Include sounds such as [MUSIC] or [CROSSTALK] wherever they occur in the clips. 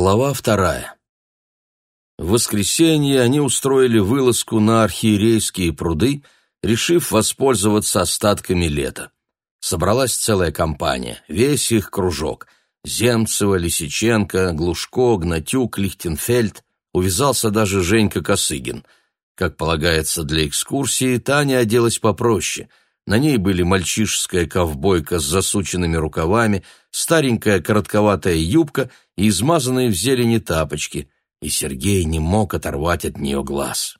Глава вторая. В воскресенье они устроили вылазку на архиерейские пруды, решив воспользоваться остатками лета. Собралась целая компания, весь их кружок. Земцева, Лисиченко, Глушко, Гнатюк, Лихтенфельд. Увязался даже Женька Косыгин. Как полагается для экскурсии, Таня оделась попроще — на ней были мальчишеская ковбойка с засученными рукавами, старенькая коротковатая юбка и измазанные в зелени тапочки, и Сергей не мог оторвать от нее глаз.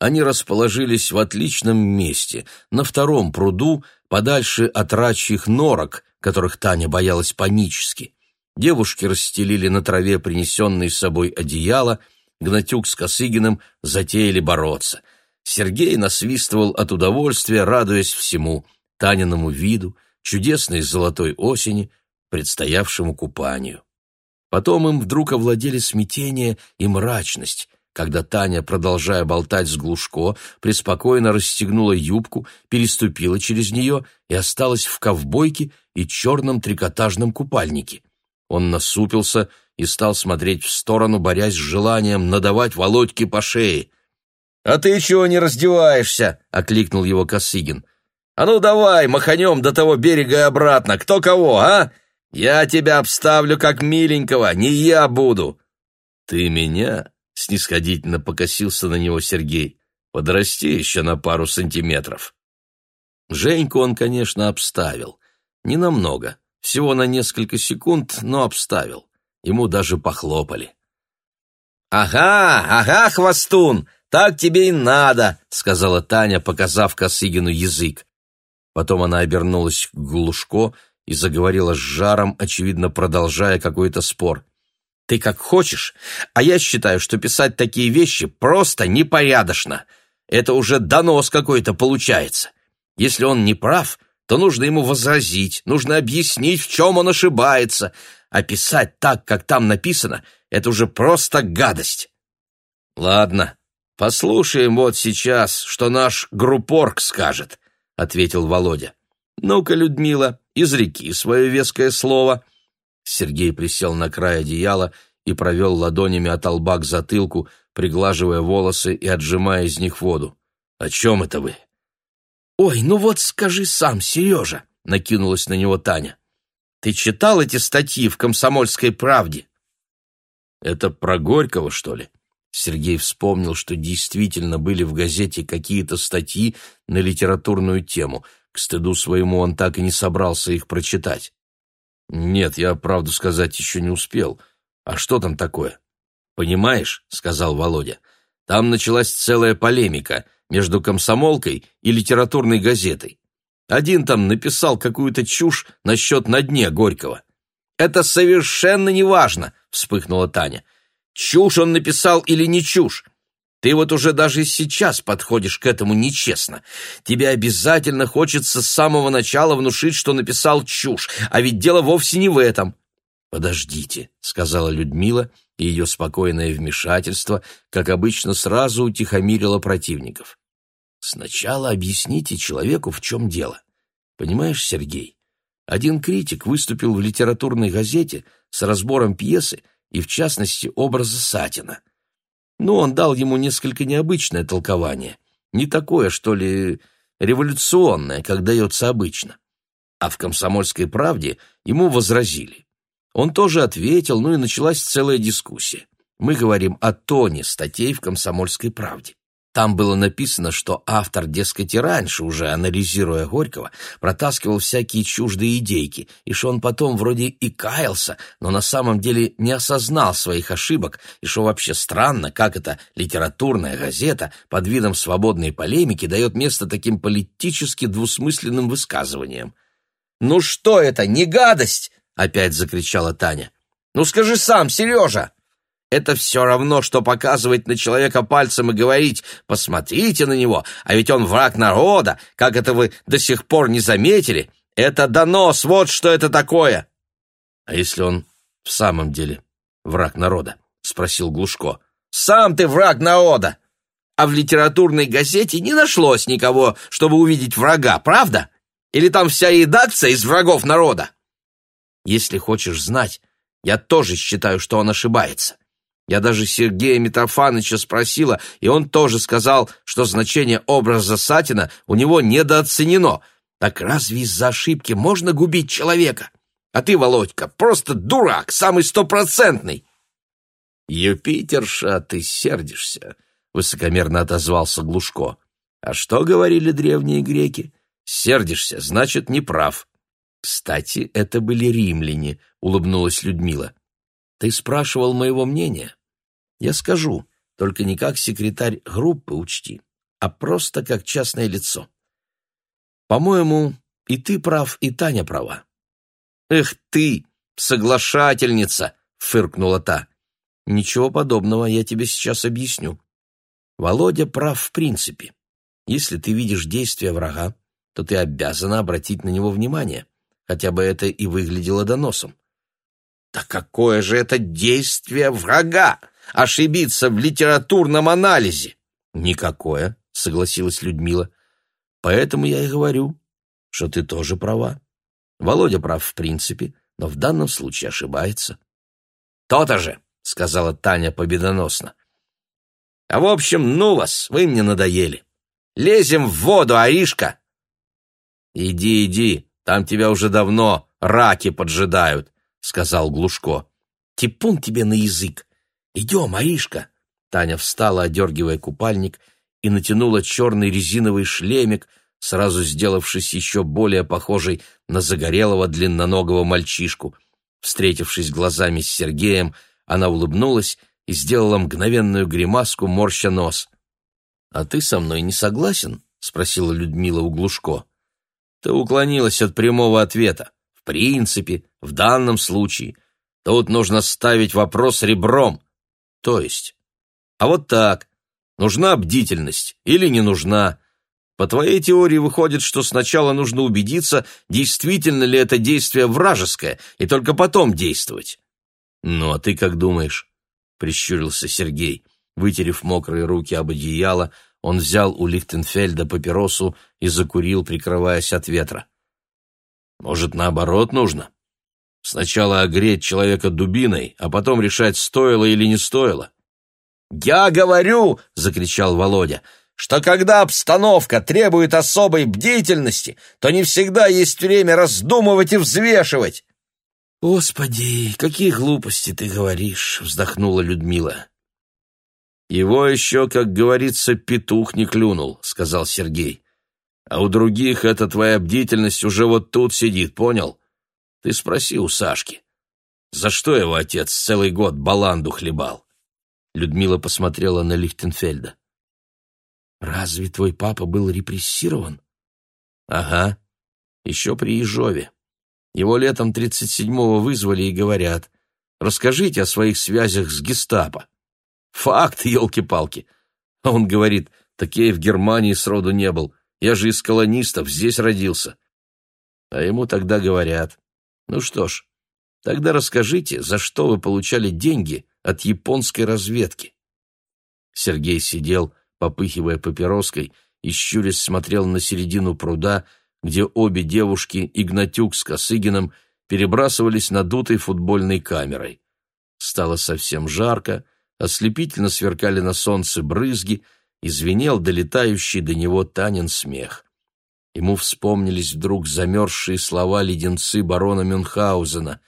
Они расположились в отличном месте, на втором пруду, подальше от рачьих норок, которых Таня боялась панически. Девушки расстелили на траве принесенные с собой одеяло, Гнатюк с Косыгиным затеяли бороться. Сергей насвистывал от удовольствия, радуясь всему — Таниному виду, чудесной золотой осени, предстоявшему купанию. Потом им вдруг овладели смятение и мрачность, когда Таня, продолжая болтать с Глушко, преспокойно расстегнула юбку, переступила через нее и осталась в ковбойке и черном трикотажном купальнике. Он насупился и стал смотреть в сторону, борясь с желанием надавать Володьке по шее. «А ты чего не раздеваешься?» — окликнул его Косыгин. «А ну давай, маханем до того берега и обратно, кто кого, а? Я тебя обставлю как миленького, не я буду. Ты меня? Снисходительно покосился на него Сергей. Подрасти еще на пару сантиметров. Женьку он, конечно, обставил. Не намного, всего на несколько секунд, но обставил. Ему даже похлопали. «Ага, ага, хвостун, так тебе и надо», — сказала Таня, показав Косыгину язык. Потом она обернулась к Глушко и заговорила с жаром, очевидно продолжая какой-то спор. «Ты как хочешь, а я считаю, что писать такие вещи просто непорядочно. Это уже донос какой-то получается. Если он не прав, то нужно ему возразить, нужно объяснить, в чем он ошибается. А писать так, как там написано, это уже просто гадость». «Ладно, послушаем вот сейчас, что наш группорг скажет», — ответил Володя. «Ну-ка, Людмила, изреки свое веское слово!» Сергей присел на край одеяла и провел ладонями от лба к затылку, приглаживая волосы и отжимая из них воду. «О чем это вы?» «Ой, ну вот скажи сам, Сережа!» — накинулась на него Таня. «Ты читал эти статьи в «Комсомольской правде»?» «Это про Горького, что ли?» Сергей вспомнил, что действительно были в газете какие-то статьи на литературную тему, к стыду своему он так и не собрался их прочитать. «Нет, я, правду сказать, еще не успел. А что там такое?» «Понимаешь», — сказал Володя, — «там началась целая полемика между комсомолкой и литературной газетой. Один там написал какую-то чушь насчет «На дне» Горького. «Это совершенно неважно», — вспыхнула Таня. «Чушь он написал или не чушь? Ты вот уже даже сейчас подходишь к этому нечестно. Тебе обязательно хочется с самого начала внушить, что написал чушь, а ведь дело вовсе не в этом. Подождите, сказала Людмила, и ее спокойное вмешательство, как обычно, сразу утихомирило противников. Сначала объясните человеку, в чем дело. Понимаешь, Сергей, один критик выступил в литературной газете с разбором пьесы и, в частности, образа Сатина — но он дал ему несколько необычное толкование, не такое, что ли, революционное, как дается обычно. А в «Комсомольской правде» ему возразили. Он тоже ответил, ну и началась целая дискуссия. Мы говорим о тоне статей в «Комсомольской правде». Там было написано, что автор, дескать, и раньше, уже анализируя Горького, протаскивал всякие чуждые идейки, и что он потом вроде и каялся, но на самом деле не осознал своих ошибок, и что вообще странно, как эта литературная газета под видом свободной полемики дает место таким политически двусмысленным высказываниям. «Ну что это, не гадость!» — опять закричала Таня. «Ну скажи сам, Сережа!» Это все равно, что показывать на человека пальцем и говорить «посмотрите на него», а ведь он враг народа, как это вы до сих пор не заметили. Это донос, вот что это такое!» «А если он в самом деле враг народа?» — спросил Глушко. «Сам ты враг народа! А в литературной газете не нашлось никого, чтобы увидеть врага, правда? Или там вся редакция из врагов народа?» «Если хочешь знать, я тоже считаю, что он ошибается». Я даже Сергея Митрофановича спросила, и он тоже сказал, что значение образа Сатина у него недооценено. Так разве из-за ошибки можно губить человека? А ты, Володька, просто дурак, самый стопроцентный. Юпитерша, ты сердишься, высокомерно отозвался Глушко. А что говорили древние греки? Сердишься, значит, не прав. Кстати, это были римляне, улыбнулась Людмила. Ты спрашивал моего мнения? Я скажу, только не как секретарь группы, учти, а просто как частное лицо. По-моему, и ты прав, и Таня права. Эх ты, соглашательница, фыркнула та. Ничего подобного, я тебе сейчас объясню. Володя прав в принципе. Если ты видишь действия врага, то ты обязана обратить на него внимание, хотя бы это и выглядело доносом. Это какое же это действие врага? Ошибиться в литературном анализе? Никакое, согласилась Людмила. Поэтому я и говорю, что ты тоже права. Володя прав в принципе, но в данном случае ошибается. То-то же, сказала Таня победоносно. А в общем, ну вас, вы мне надоели. Лезем в воду, Аришка. Иди, иди, там тебя уже давно раки поджидают. — сказал Глушко. «Типун тебе на язык! Идем, Аришка!» Таня встала, одергивая купальник, и натянула черный резиновый шлемик, сразу сделавшись еще более похожей на загорелого длинноногого мальчишку. Встретившись глазами с Сергеем, она улыбнулась и сделала мгновенную гримаску, морща нос. «А ты со мной не согласен?» — спросила Людмила у Глушко. «Ты уклонилась от прямого ответа принципе, в данном случае. Тут нужно ставить вопрос ребром. То есть... А вот так. Нужна бдительность или не нужна? По твоей теории выходит, что сначала нужно убедиться, действительно ли это действие вражеское, и только потом действовать. Ну, а ты как думаешь? Прищурился Сергей. Вытерев мокрые руки об одеяло, он взял у Лихтенфельда папиросу и закурил, прикрываясь от ветра. Может, наоборот нужно? Сначала огреть человека дубиной, а потом решать, стоило или не стоило. «Я говорю!» — закричал Володя что когда обстановка требует особой бдительности, то не всегда есть время раздумывать и взвешивать. Господи, какие глупости ты говоришь, вздохнула Людмила. Его еще, как говорится, петух не клюнул, сказал Сергей а у других эта твоя бдительность уже вот тут сидит, понял? Ты спроси у Сашки, за что его отец целый год баланду хлебал?» Людмила посмотрела на Лихтенфельда. «Разве твой папа был репрессирован?» «Ага, еще при Ежове. Его летом 37-го вызвали и говорят, расскажите о своих связях с гестапо. Факт, елки-палки!» А он говорит, такие в Германии сроду не был. Я же из колонистов, здесь родился. А ему тогда говорят, ну что ж, тогда расскажите, за что вы получали деньги от японской разведки. Сергей сидел, попыхивая папироской, и щурясь смотрел на середину пруда, где обе девушки, Игнатюк с Косыгином перебрасывались надутой футбольной камерой. Стало совсем жарко, ослепительно сверкали на солнце брызги — и звенел долетающий до него Танин смех. Ему вспомнились вдруг замерзшие слова леденцы барона Мюнхгаузена.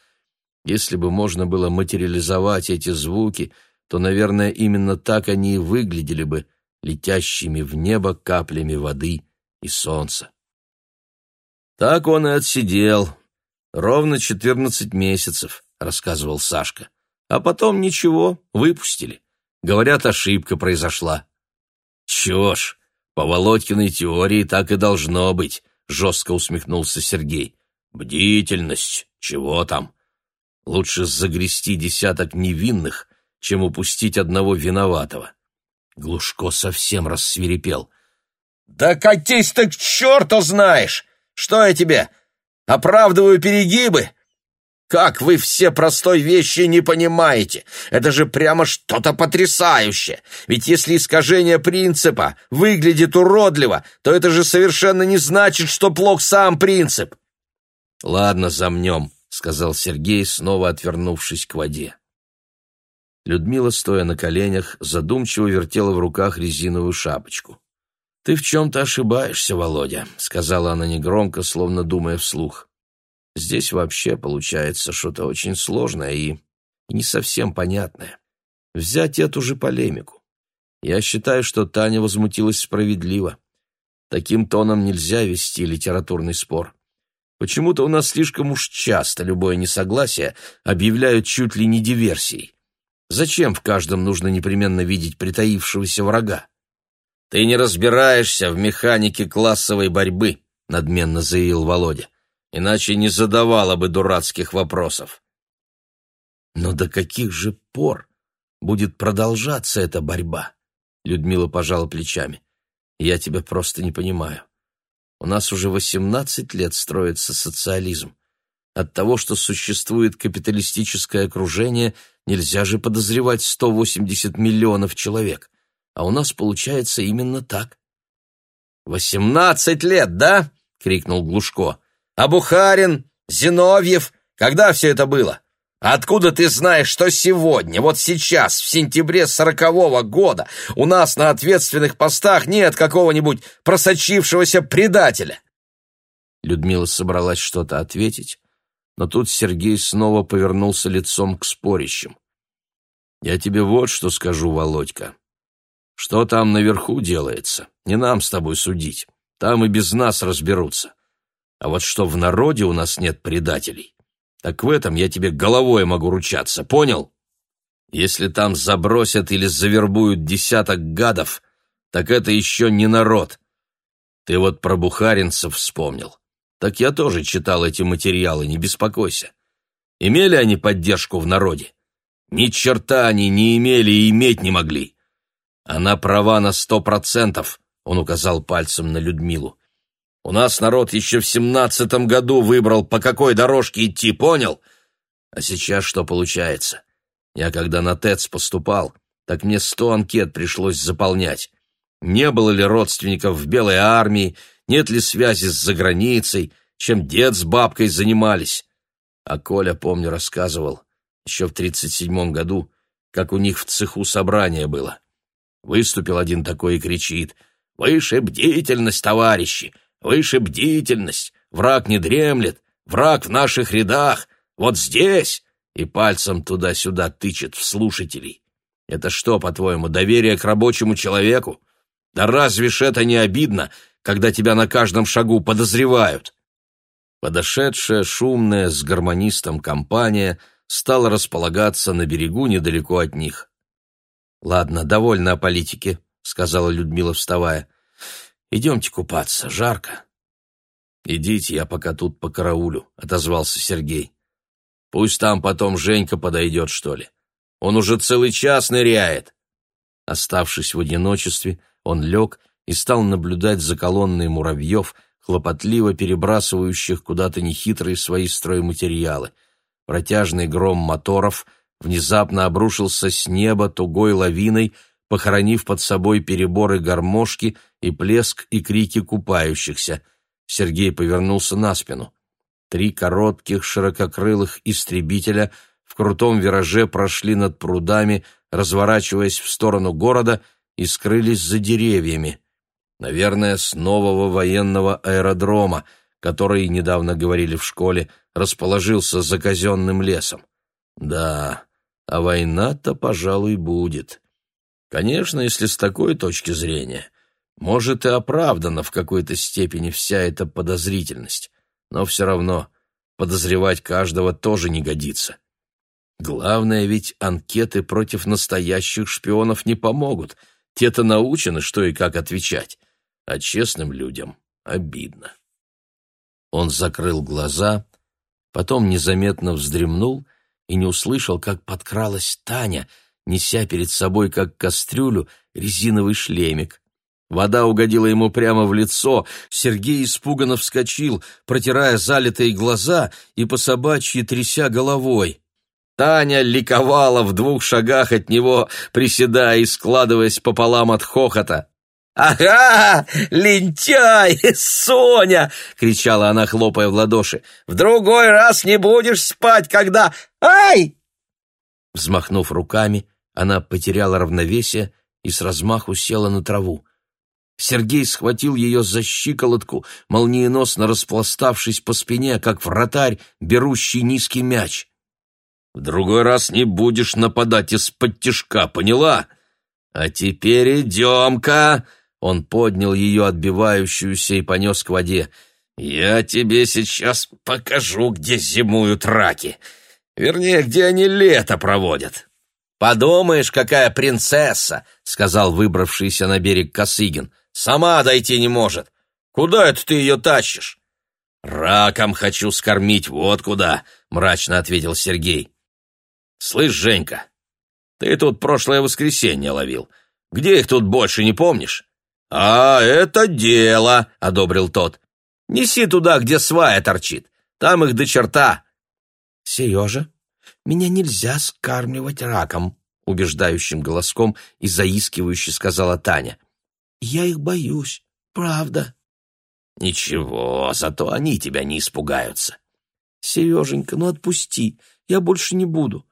Если бы можно было материализовать эти звуки, то, наверное, именно так они и выглядели бы, летящими в небо каплями воды и солнца. Так он и отсидел. Ровно четырнадцать месяцев, рассказывал Сашка. А потом ничего, выпустили. Говорят, ошибка произошла. Чего ж, по Володькиной теории так и должно быть, жестко усмехнулся Сергей. Бдительность, чего там? Лучше загрести десяток невинных, чем упустить одного виноватого. Глушко совсем рассвирепел. «Да катись ты к черту знаешь! Что я тебе, оправдываю перегибы? Как вы все простой вещи не понимаете? Это же прямо что-то потрясающее. Ведь если искажение принципа выглядит уродливо, то это же совершенно не значит, что плох сам принцип. Ладно, замнем, сказал Сергей, снова отвернувшись к воде. Людмила, стоя на коленях, задумчиво вертела в руках резиновую шапочку. Ты в чем то ошибаешься, Володя, сказала она негромко, словно думая вслух. Здесь вообще получается что-то очень сложное и не совсем понятное. Взять эту же полемику. Я считаю, что Таня возмутилась справедливо. Таким тоном нельзя вести литературный спор. Почему-то у нас слишком уж часто любое несогласие объявляют чуть ли не диверсией. Зачем в каждом нужно непременно видеть притаившегося врага? «Ты не разбираешься в механике классовой борьбы», — надменно заявил Володя иначе не задавала бы дурацких вопросов. Но до каких же пор будет продолжаться эта борьба? Людмила пожала плечами. Я тебя просто не понимаю. У нас уже 18 лет строится социализм. От того, что существует капиталистическое окружение, нельзя же подозревать 180 миллионов человек. А у нас получается именно так. «Восемнадцать лет, да?» — крикнул Глушко а Бухарин, Зиновьев, когда все это было? Откуда ты знаешь, что сегодня, вот сейчас, в сентябре сорокового года, у нас на ответственных постах нет какого-нибудь просочившегося предателя?» Людмила собралась что-то ответить, но тут Сергей снова повернулся лицом к спорящим. «Я тебе вот что скажу, Володька. Что там наверху делается, не нам с тобой судить. Там и без нас разберутся а вот что в народе у нас нет предателей. Так в этом я тебе головой могу ручаться, понял? Если там забросят или завербуют десяток гадов, так это еще не народ. Ты вот про бухаринцев вспомнил. Так я тоже читал эти материалы, не беспокойся. Имели они поддержку в народе? Ни черта они не имели и иметь не могли. Она права на сто процентов, — он указал пальцем на Людмилу. У нас народ еще в семнадцатом году выбрал, по какой дорожке идти, понял? А сейчас что получается? Я когда на ТЭЦ поступал, так мне сто анкет пришлось заполнять. Не было ли родственников в Белой армии, нет ли связи с заграницей, чем дед с бабкой занимались? А Коля, помню, рассказывал, еще в тридцать седьмом году, как у них в цеху собрание было. Выступил один такой и кричит, «Выше бдительность, товарищи! Выше бдительность, враг не дремлет, враг в наших рядах, вот здесь!» И пальцем туда-сюда тычет в слушателей. «Это что, по-твоему, доверие к рабочему человеку? Да разве ж это не обидно, когда тебя на каждом шагу подозревают?» Подошедшая шумная с гармонистом компания стала располагаться на берегу недалеко от них. «Ладно, довольно о политике», — сказала Людмила, вставая. Идемте купаться, жарко. Идите, я пока тут по караулю, отозвался Сергей. Пусть там потом Женька подойдет, что ли. Он уже целый час ныряет. Оставшись в одиночестве, он лег и стал наблюдать за колонной муравьев, хлопотливо перебрасывающих куда-то нехитрые свои стройматериалы. Протяжный гром моторов внезапно обрушился с неба тугой лавиной, похоронив под собой переборы гармошки и плеск и крики купающихся. Сергей повернулся на спину. Три коротких ширококрылых истребителя в крутом вираже прошли над прудами, разворачиваясь в сторону города и скрылись за деревьями. Наверное, с нового военного аэродрома, который, недавно говорили в школе, расположился за казенным лесом. Да, а война-то, пожалуй, будет. Конечно, если с такой точки зрения, может и оправдана в какой-то степени вся эта подозрительность, но все равно подозревать каждого тоже не годится. Главное ведь анкеты против настоящих шпионов не помогут. Те-то научены, что и как отвечать. А честным людям обидно. Он закрыл глаза, потом незаметно вздремнул и не услышал, как подкралась Таня — неся перед собой, как кастрюлю, резиновый шлемик. Вода угодила ему прямо в лицо, Сергей испуганно вскочил, протирая залитые глаза и по собачьи тряся головой. Таня ликовала в двух шагах от него, приседая и складываясь пополам от хохота. «Ага! Лентяй! [LAUGHS] Соня!» — кричала она, хлопая в ладоши. «В другой раз не будешь спать, когда... Ай!» Взмахнув руками, она потеряла равновесие и с размаху села на траву. Сергей схватил ее за щиколотку, молниеносно распластавшись по спине, как вратарь, берущий низкий мяч. «В другой раз не будешь нападать из-под тишка, поняла? А теперь идем-ка!» Он поднял ее отбивающуюся и понес к воде. «Я тебе сейчас покажу, где зимуют раки. Вернее, где они лето проводят». «Подумаешь, какая принцесса!» — сказал выбравшийся на берег Косыгин. «Сама дойти не может. Куда это ты ее тащишь?» «Раком хочу скормить, вот куда!» — мрачно ответил Сергей. «Слышь, Женька, ты тут прошлое воскресенье ловил. Где их тут больше, не помнишь?» «А, это дело!» — одобрил тот. «Неси туда, где свая торчит. Там их до черта!» «Сережа?» «Меня нельзя скармливать раком», — убеждающим голоском и заискивающе сказала Таня. «Я их боюсь, правда». «Ничего, зато они тебя не испугаются». «Сереженька, ну отпусти, я больше не буду.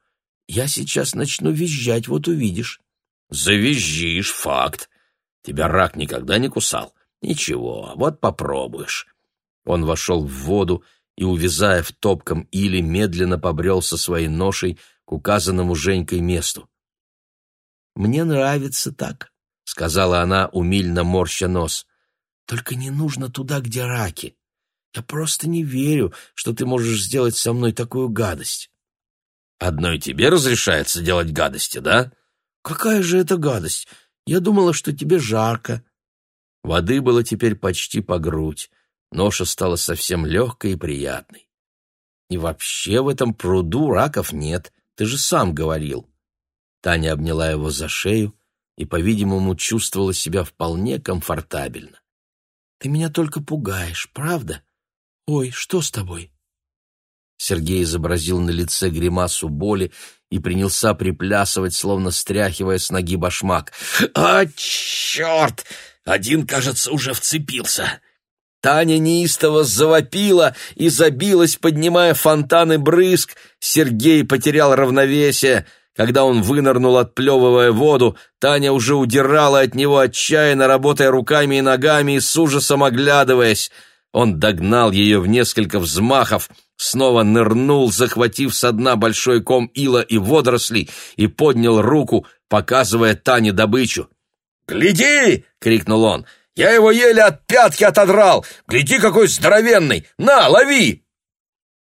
Я сейчас начну визжать, вот увидишь». «Завизжишь, факт. Тебя рак никогда не кусал. Ничего, вот попробуешь». Он вошел в воду, — и, увязая в топком или, медленно побрел со своей ношей к указанному Женькой месту. «Мне нравится так», — сказала она, умильно морща нос. «Только не нужно туда, где раки. Я просто не верю, что ты можешь сделать со мной такую гадость». «Одной тебе разрешается делать гадости, да?» «Какая же это гадость? Я думала, что тебе жарко». Воды было теперь почти по грудь ноша стала совсем легкой и приятной. И вообще в этом пруду раков нет, ты же сам говорил. Таня обняла его за шею и, по-видимому, чувствовала себя вполне комфортабельно. Ты меня только пугаешь, правда? Ой, что с тобой? Сергей изобразил на лице гримасу боли и принялся приплясывать, словно стряхивая с ноги башмак. «А, черт! Один, кажется, уже вцепился!» Таня неистово завопила и забилась, поднимая фонтаны брызг. Сергей потерял равновесие. Когда он вынырнул, отплевывая воду, Таня уже удирала от него, отчаянно работая руками и ногами и с ужасом оглядываясь. Он догнал ее в несколько взмахов, снова нырнул, захватив со дна большой ком ила и водорослей, и поднял руку, показывая Тане добычу. «Гляди!» — крикнул он. Я его еле от пятки отодрал. Гляди, какой здоровенный! На, лови!»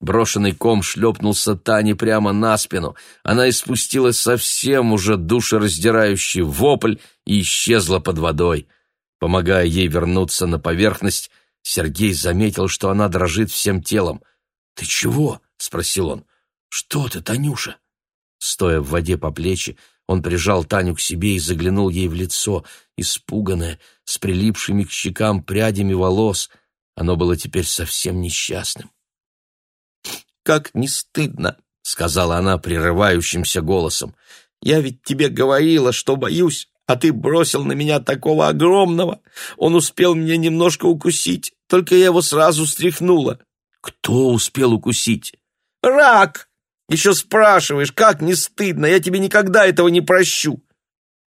Брошенный ком шлепнулся Тане прямо на спину. Она испустила совсем уже душераздирающий вопль и исчезла под водой. Помогая ей вернуться на поверхность, Сергей заметил, что она дрожит всем телом. «Ты чего?» — спросил он. «Что ты, Танюша?» Стоя в воде по плечи, он прижал Таню к себе и заглянул ей в лицо, испуганное, с прилипшими к щекам прядями волос. Оно было теперь совсем несчастным. «Как не стыдно!» — сказала она прерывающимся голосом. «Я ведь тебе говорила, что боюсь, а ты бросил на меня такого огромного. Он успел меня немножко укусить, только я его сразу стряхнула». «Кто успел укусить?» «Рак!» Еще спрашиваешь, как не стыдно, я тебе никогда этого не прощу.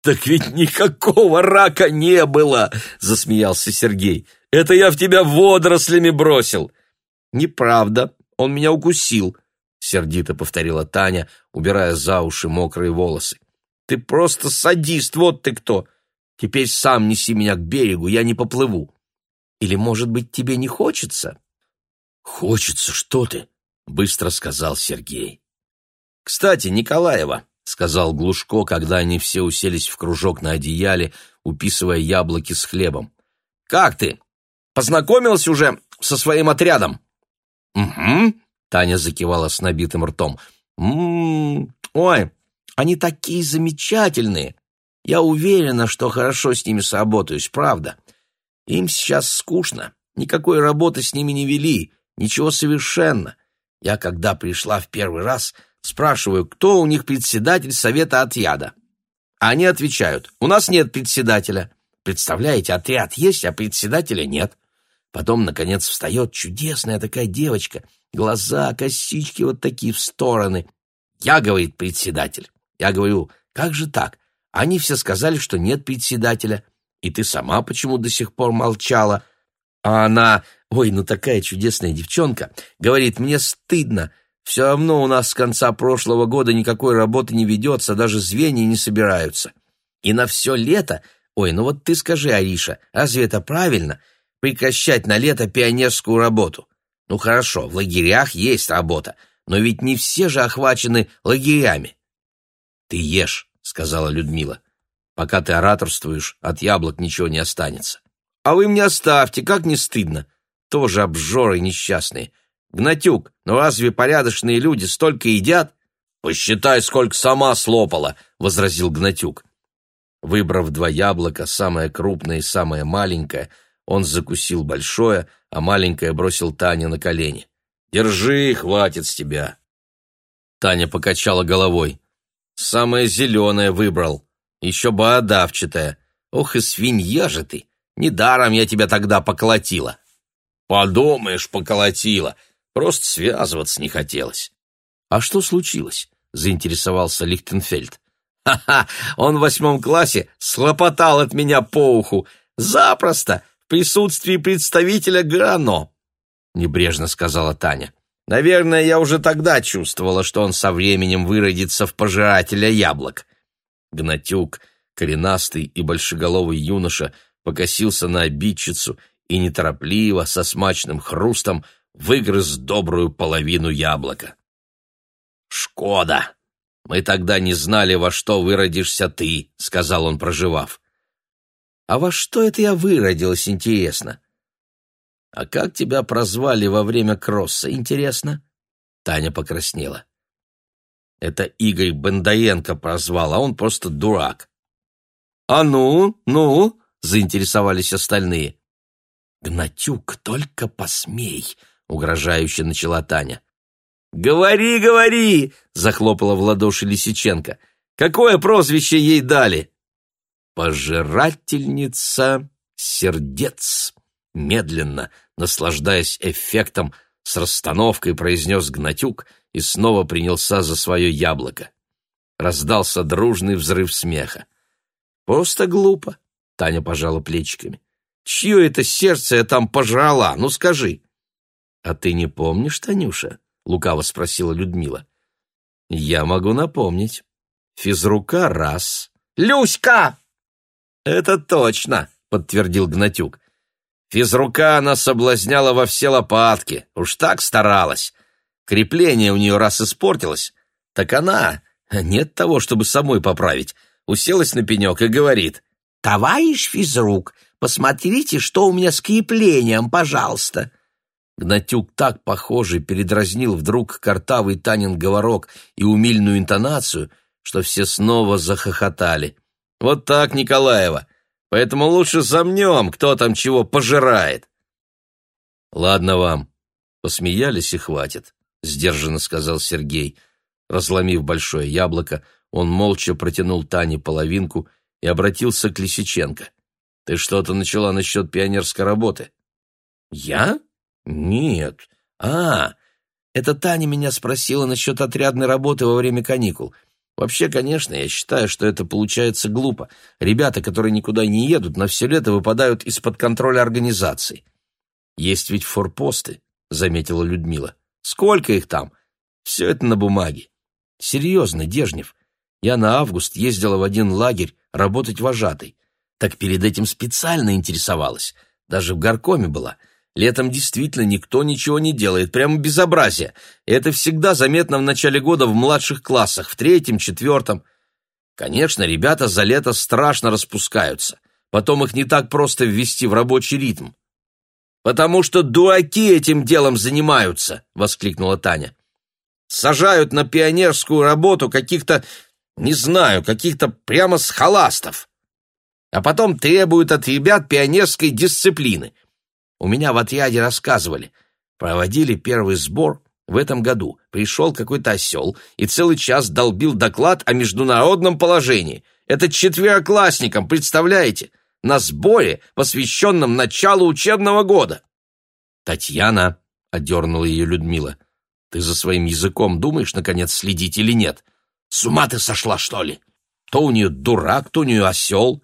Так ведь никакого рака не было, засмеялся Сергей. Это я в тебя водорослями бросил. Неправда, он меня укусил, сердито повторила Таня, убирая за уши мокрые волосы. Ты просто садист, вот ты кто. Теперь сам неси меня к берегу, я не поплыву. Или, может быть, тебе не хочется? Хочется, что ты? быстро сказал Сергей. «Кстати, Николаева», — сказал Глушко, когда они все уселись в кружок на одеяле, уписывая яблоки с хлебом. «Как ты? Познакомилась уже со своим отрядом?» «Угу», — Таня закивала с набитым ртом. «М-м-м, ой, они такие замечательные! Я уверена, что хорошо с ними сработаюсь, правда. Им сейчас скучно, никакой работы с ними не вели, ничего совершенно. Я, когда пришла в первый раз, — Спрашиваю, кто у них председатель совета отряда? Они отвечают, у нас нет председателя. Представляете, отряд есть, а председателя нет. Потом, наконец, встает чудесная такая девочка, глаза, косички вот такие в стороны. Я, говорит председатель. Я говорю, как же так? Они все сказали, что нет председателя. И ты сама почему до сих пор молчала? А она, ой, ну такая чудесная девчонка, говорит, мне стыдно, все равно у нас с конца прошлого года никакой работы не ведется, даже звенья не собираются. И на все лето... Ой, ну вот ты скажи, Ариша, разве это правильно? Прекращать на лето пионерскую работу. Ну хорошо, в лагерях есть работа, но ведь не все же охвачены лагерями. «Ты ешь», — сказала Людмила. «Пока ты ораторствуешь, от яблок ничего не останется». «А вы мне оставьте, как не стыдно! Тоже обжоры несчастные. Гнатюк, ну разве порядочные люди столько едят? Посчитай, сколько сама слопала, возразил Гнатюк. Выбрав два яблока, самое крупное и самое маленькое, он закусил большое, а маленькое бросил Тане на колени. Держи, хватит с тебя. Таня покачала головой. Самое зеленое выбрал, еще бородавчатое. Ох и свинья же ты! Недаром я тебя тогда поколотила. Подумаешь, поколотила. Просто связываться не хотелось. «А что случилось?» — заинтересовался Лихтенфельд. «Ха-ха! Он в восьмом классе слопотал от меня по уху! Запросто! В присутствии представителя Грано!» — небрежно сказала Таня. «Наверное, я уже тогда чувствовала, что он со временем выродится в пожирателя яблок». Гнатюк, коренастый и большеголовый юноша, покосился на обидчицу и неторопливо, со смачным хрустом, — выгрыз добрую половину яблока. «Шкода! Мы тогда не знали, во что выродишься ты», — сказал он, проживав. «А во что это я выродилась, интересно?» «А как тебя прозвали во время кросса, интересно?» Таня покраснела. «Это Игорь Бондаенко прозвал, а он просто дурак». «А ну, ну!» — заинтересовались остальные. «Гнатюк, только посмей!» — угрожающе начала Таня. «Говори, говори!» — захлопала в ладоши Лисиченко. «Какое прозвище ей дали?» «Пожирательница сердец!» Медленно, наслаждаясь эффектом, с расстановкой произнес Гнатюк и снова принялся за свое яблоко. Раздался дружный взрыв смеха. «Просто глупо!» — Таня пожала плечиками. «Чье это сердце я там пожрала? Ну скажи!» «А ты не помнишь, Танюша?» — лукаво спросила Людмила. «Я могу напомнить. Физрука раз». «Люська!» «Это точно!» — подтвердил Гнатюк. «Физрука она соблазняла во все лопатки. Уж так старалась. Крепление у нее раз испортилось, так она, нет того, чтобы самой поправить, уселась на пенек и говорит. «Товарищ физрук, посмотрите, что у меня с креплением, пожалуйста!» Гнатюк так похожий передразнил вдруг картавый Танин говорок и умильную интонацию, что все снова захохотали. «Вот так, Николаева! Поэтому лучше замнем, кто там чего пожирает!» «Ладно вам!» Посмеялись и хватит, — сдержанно сказал Сергей. Разломив большое яблоко, он молча протянул Тане половинку и обратился к Лисиченко. «Ты что-то начала насчет пионерской работы». «Я?» «Нет. А, это Таня меня спросила насчет отрядной работы во время каникул. Вообще, конечно, я считаю, что это получается глупо. Ребята, которые никуда не едут, на все лето выпадают из-под контроля организации». «Есть ведь форпосты», — заметила Людмила. «Сколько их там? Все это на бумаге». «Серьезно, Дежнев, я на август ездила в один лагерь работать вожатой. Так перед этим специально интересовалась. Даже в горкоме была. Летом действительно никто ничего не делает, прямо безобразие. Это всегда заметно в начале года в младших классах, в третьем, четвертом. Конечно, ребята за лето страшно распускаются. Потом их не так просто ввести в рабочий ритм. «Потому что дуаки этим делом занимаются!» — воскликнула Таня. «Сажают на пионерскую работу каких-то, не знаю, каких-то прямо схоластов. А потом требуют от ребят пионерской дисциплины». У меня в отряде рассказывали. Проводили первый сбор в этом году. Пришел какой-то осел и целый час долбил доклад о международном положении. Это четвероклассникам, представляете? На сборе, посвященном началу учебного года. Татьяна, — одернула ее Людмила, — ты за своим языком думаешь, наконец, следить или нет? С ума ты сошла, что ли? То у нее дурак, то у нее осел.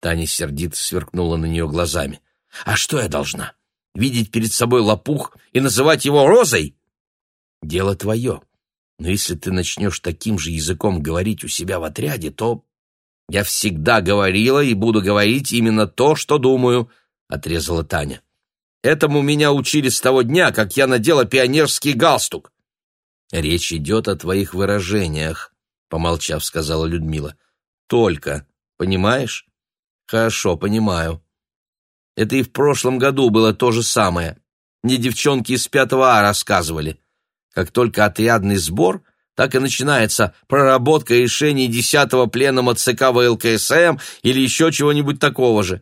Таня сердито сверкнула на нее глазами. — а что я должна? Видеть перед собой лопух и называть его розой? Дело твое. Но если ты начнешь таким же языком говорить у себя в отряде, то... Я всегда говорила и буду говорить именно то, что думаю, — отрезала Таня. Этому меня учили с того дня, как я надела пионерский галстук. Речь идет о твоих выражениях, — помолчав, сказала Людмила. Только, понимаешь? Хорошо, понимаю. Это и в прошлом году было то же самое. Мне девчонки из пятого А рассказывали. Как только отрядный сбор, так и начинается проработка решений десятого пленума ЦК ВЛКСМ или еще чего-нибудь такого же.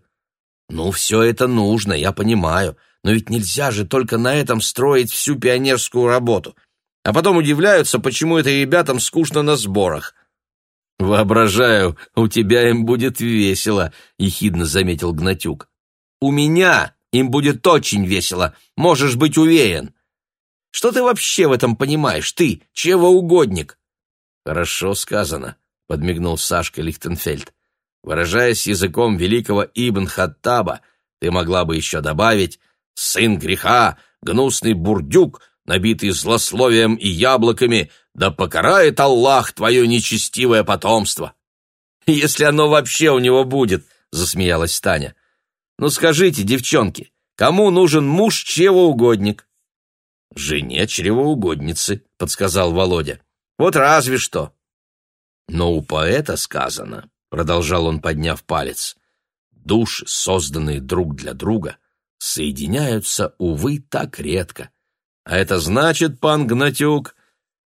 Ну, все это нужно, я понимаю, но ведь нельзя же только на этом строить всю пионерскую работу. А потом удивляются, почему это ребятам скучно на сборах. «Воображаю, у тебя им будет весело», — ехидно заметил Гнатюк. У меня им будет очень весело, можешь быть уверен. Что ты вообще в этом понимаешь, ты, чевоугодник?» «Хорошо сказано», — подмигнул Сашка Лихтенфельд. «Выражаясь языком великого Ибн Хаттаба, ты могла бы еще добавить «сын греха, гнусный бурдюк, набитый злословием и яблоками, да покарает Аллах твое нечестивое потомство!» «Если оно вообще у него будет!» — засмеялась Таня. Ну скажите, девчонки, кому нужен муж чревоугодник? Жене чревоугодницы, подсказал Володя. Вот разве что. Но у поэта сказано, продолжал он, подняв палец, души, созданные друг для друга, соединяются, увы, так редко. А это значит, пан Гнатюк,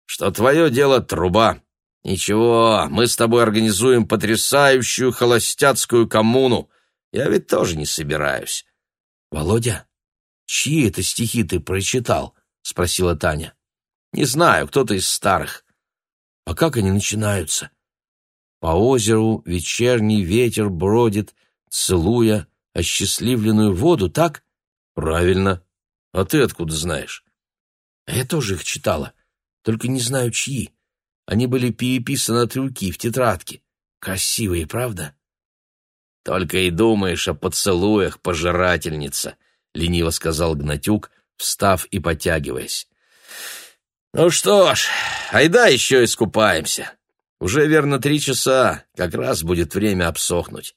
что твое дело труба. Ничего, мы с тобой организуем потрясающую холостяцкую коммуну — я ведь тоже не собираюсь. Володя, чьи это стихи ты прочитал? спросила Таня. Не знаю, кто-то из старых. А как они начинаются? По озеру вечерний ветер бродит, целуя осчастливленную воду, так? Правильно. А ты откуда знаешь? Я тоже их читала, только не знаю чьи. Они были переписаны от руки в тетрадке. Красивые, правда? Только и думаешь о поцелуях, пожирательница, лениво сказал Гнатюк, встав и потягиваясь. Ну что ж, айда еще искупаемся. Уже верно три часа, как раз будет время обсохнуть.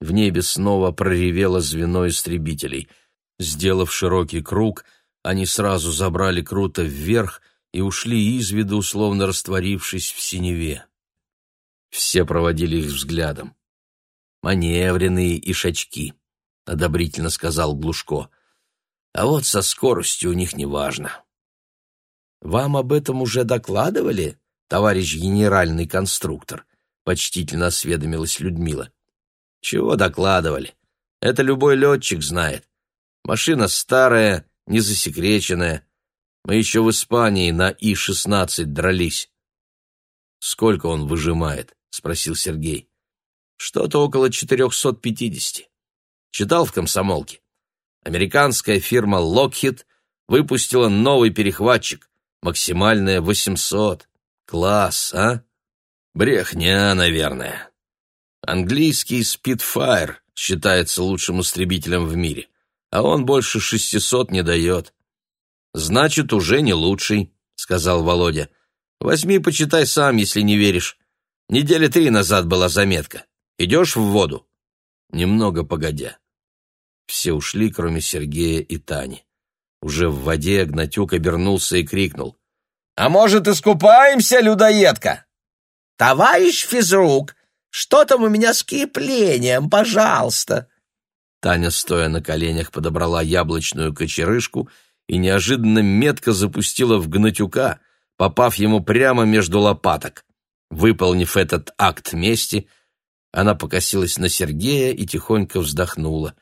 В небе снова проревело звено истребителей. Сделав широкий круг, они сразу забрали круто вверх и ушли из виду, словно растворившись в синеве. Все проводили их взглядом маневренные ишачки», — одобрительно сказал Глушко. «А вот со скоростью у них неважно». «Вам об этом уже докладывали, товарищ генеральный конструктор?» — почтительно осведомилась Людмила. «Чего докладывали? Это любой летчик знает. Машина старая, не засекреченная. Мы еще в Испании на И-16 дрались». «Сколько он выжимает?» — спросил Сергей что-то около 450. Читал в «Комсомолке». Американская фирма Lockheed выпустила новый перехватчик, максимальная 800. Класс, а? Брехня, наверное. Английский Spitfire считается лучшим истребителем в мире, а он больше 600 не дает. Значит, уже не лучший, сказал Володя. Возьми, почитай сам, если не веришь. Недели три назад была заметка. Идешь в воду?» Немного погодя. Все ушли, кроме Сергея и Тани. Уже в воде Гнатюк обернулся и крикнул. «А может, искупаемся, людоедка?» «Товарищ физрук, что там у меня с киплением, пожалуйста?» Таня, стоя на коленях, подобрала яблочную кочерышку и неожиданно метко запустила в Гнатюка, попав ему прямо между лопаток. Выполнив этот акт мести, она покосилась на Сергея и тихонько вздохнула.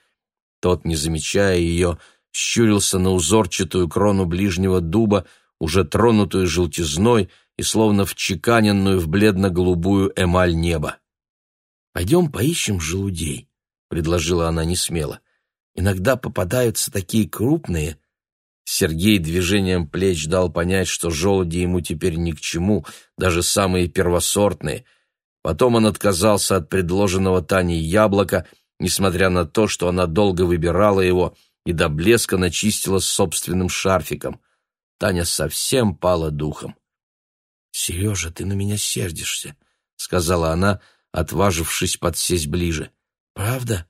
Тот, не замечая ее, щурился на узорчатую крону ближнего дуба, уже тронутую желтизной и словно вчеканенную в бледно-голубую эмаль неба. «Пойдем поищем желудей», — предложила она несмело. «Иногда попадаются такие крупные». Сергей движением плеч дал понять, что желуди ему теперь ни к чему, даже самые первосортные — Потом он отказался от предложенного Таней яблока, несмотря на то, что она долго выбирала его и до блеска начистила собственным шарфиком. Таня совсем пала духом. «Сережа, ты на меня сердишься», — сказала она, отважившись подсесть ближе. «Правда?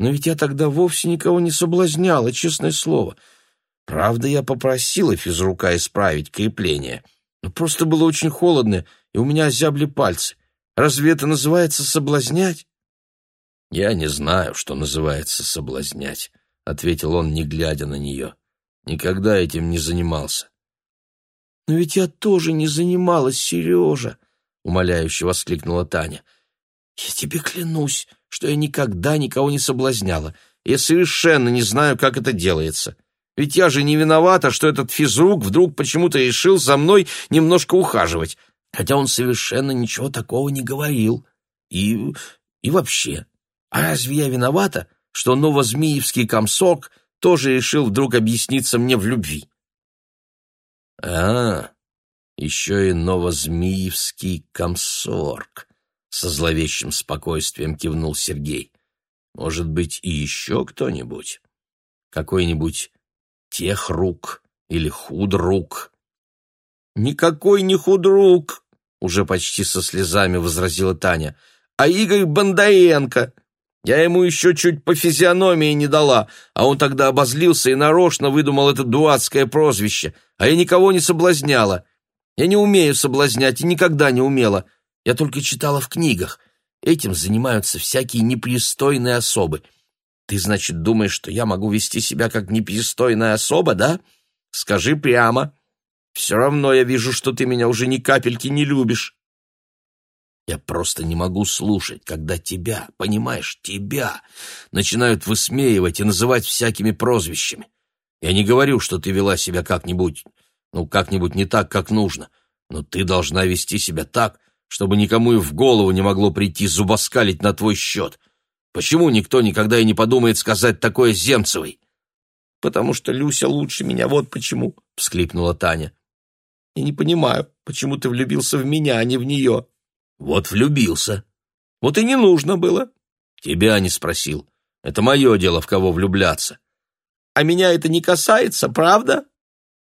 Но ведь я тогда вовсе никого не соблазняла, честное слово. Правда, я попросила физрука исправить крепление, но просто было очень холодно, и у меня озябли пальцы. Разве это называется соблазнять?» «Я не знаю, что называется соблазнять», — ответил он, не глядя на нее. «Никогда этим не занимался». «Но ведь я тоже не занималась, Сережа», — умоляюще воскликнула Таня. «Я тебе клянусь, что я никогда никого не соблазняла. Я совершенно не знаю, как это делается. Ведь я же не виновата, что этот физрук вдруг почему-то решил за мной немножко ухаживать хотя он совершенно ничего такого не говорил. И... и вообще, а разве я виновата, что новозмиевский комсорг тоже решил вдруг объясниться мне в любви? — А, еще и новозмиевский комсорг, — со зловещим спокойствием кивнул Сергей. — Может быть, и еще кто-нибудь? Какой-нибудь тех рук или худ рук. — Никакой не худрук, уже почти со слезами возразила Таня. А Игорь Бондаенко, я ему еще чуть по физиономии не дала, а он тогда обозлился и нарочно выдумал это дурацкое прозвище, а я никого не соблазняла. Я не умею соблазнять и никогда не умела. Я только читала в книгах. Этим занимаются всякие непристойные особы. Ты, значит, думаешь, что я могу вести себя как непристойная особа, да? Скажи прямо. Все равно я вижу, что ты меня уже ни капельки не любишь. Я просто не могу слушать, когда тебя, понимаешь, тебя, начинают высмеивать и называть всякими прозвищами. Я не говорю, что ты вела себя как-нибудь, ну, как-нибудь не так, как нужно, но ты должна вести себя так, чтобы никому и в голову не могло прийти зубоскалить на твой счет. Почему никто никогда и не подумает сказать такое Земцевой? — Потому что Люся лучше меня, вот почему, — всклипнула Таня. Я не понимаю, почему ты влюбился в меня, а не в нее». «Вот влюбился. Вот и не нужно было». «Тебя не спросил. Это мое дело, в кого влюбляться». «А меня это не касается, правда?»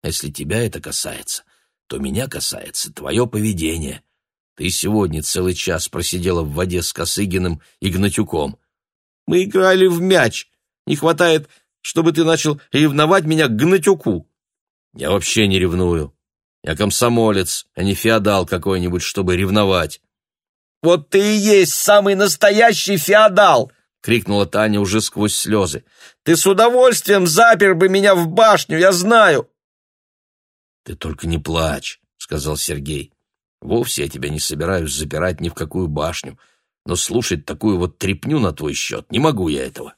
а «Если тебя это касается, то меня касается твое поведение. Ты сегодня целый час просидела в воде с Косыгиным и Гнатюком. Мы играли в мяч. Не хватает, чтобы ты начал ревновать меня к Гнатюку». «Я вообще не ревную. Я комсомолец, а не феодал какой-нибудь, чтобы ревновать. «Вот ты и есть самый настоящий феодал!» — крикнула Таня уже сквозь слезы. «Ты с удовольствием запер бы меня в башню, я знаю!» «Ты только не плачь», — сказал Сергей. «Вовсе я тебя не собираюсь запирать ни в какую башню, но слушать такую вот трепню на твой счет не могу я этого».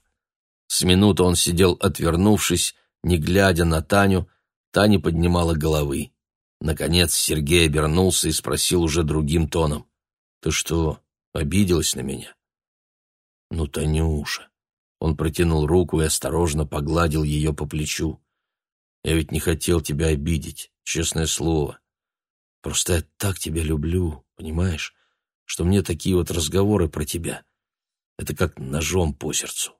С минуты он сидел отвернувшись, не глядя на Таню, Таня поднимала головы. Наконец Сергей обернулся и спросил уже другим тоном. «Ты что, обиделась на меня?» «Ну, Танюша!» Он протянул руку и осторожно погладил ее по плечу. «Я ведь не хотел тебя обидеть, честное слово. Просто я так тебя люблю, понимаешь, что мне такие вот разговоры про тебя. Это как ножом по сердцу.